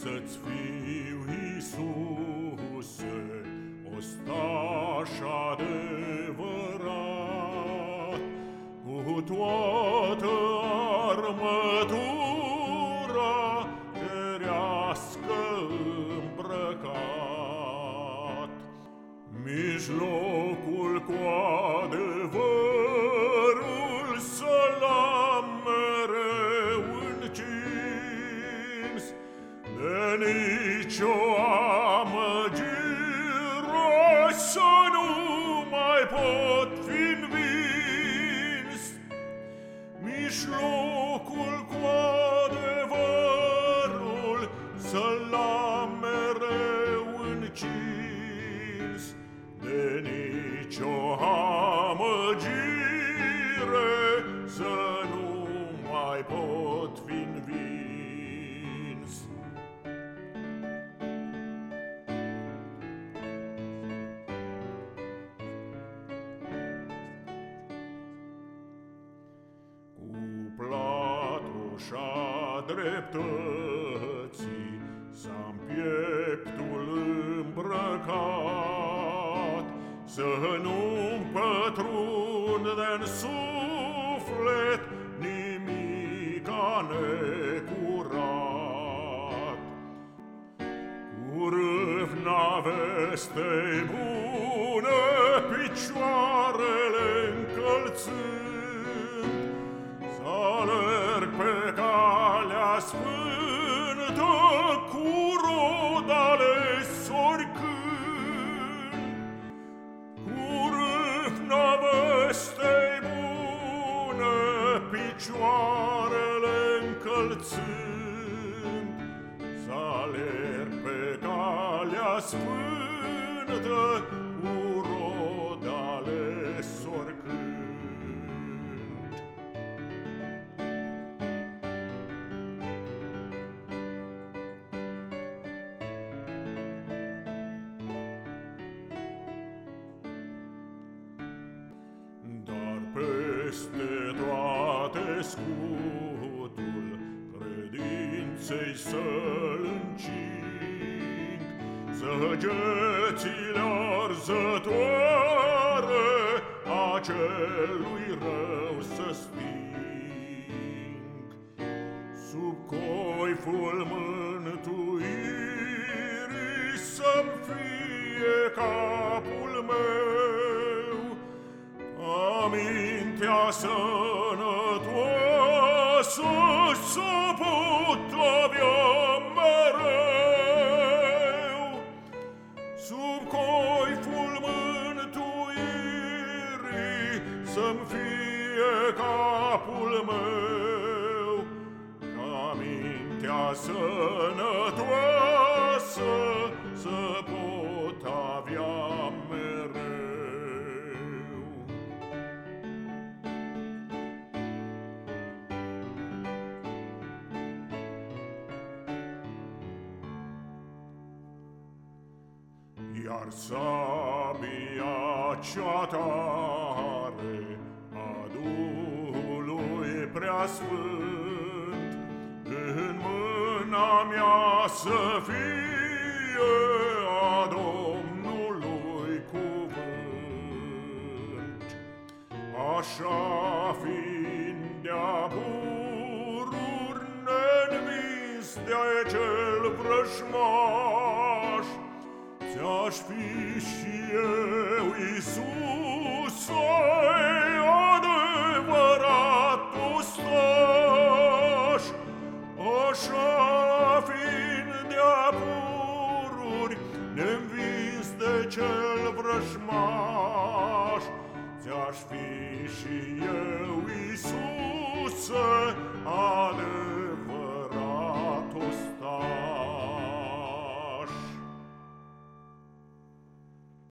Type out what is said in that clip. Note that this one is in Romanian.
să-ți fiu, Iisuse, ostaș adevărat, cu toată armătura cerească îmbrăcat. Mijloc Mijlocul cu adevărul să-l am mereu încins, de nicio amăgire să nu mai pot fi învins. Dreptății S-am pieptul îmbrăcat. Să nu-mi pătrundă-n suflet Nimica necurat Cu râvna vestei bune Picioarele încălțând sfântă Cu rodale sorcând Cu râvna vestei bune Picioarele încălțând Să alerg pe calea sfântă peste toate scutul credinței să-l încing, Săgețile arzătoare a celui rău să sting. Sub coiful mântuirii să-mi fie capul meu, Amintea sănătoasă să pot avea mereu. Sub coiful mântuirii să-mi fie capul meu, Amintea sănătoasă să Iar sabia cea tare a Duhului Preasfânt În mâna mea să fie a Domnului cuvânt. Așa fiind de-a pururi neînvins de cel vrăjmaș Ți-aș fi și eu, Iisus, oi adevărat pustoș, așa fiind de-a pururi, ne-nvins de cel vrăjmaș. Ți-aș fi și eu, Iisuse, adevărat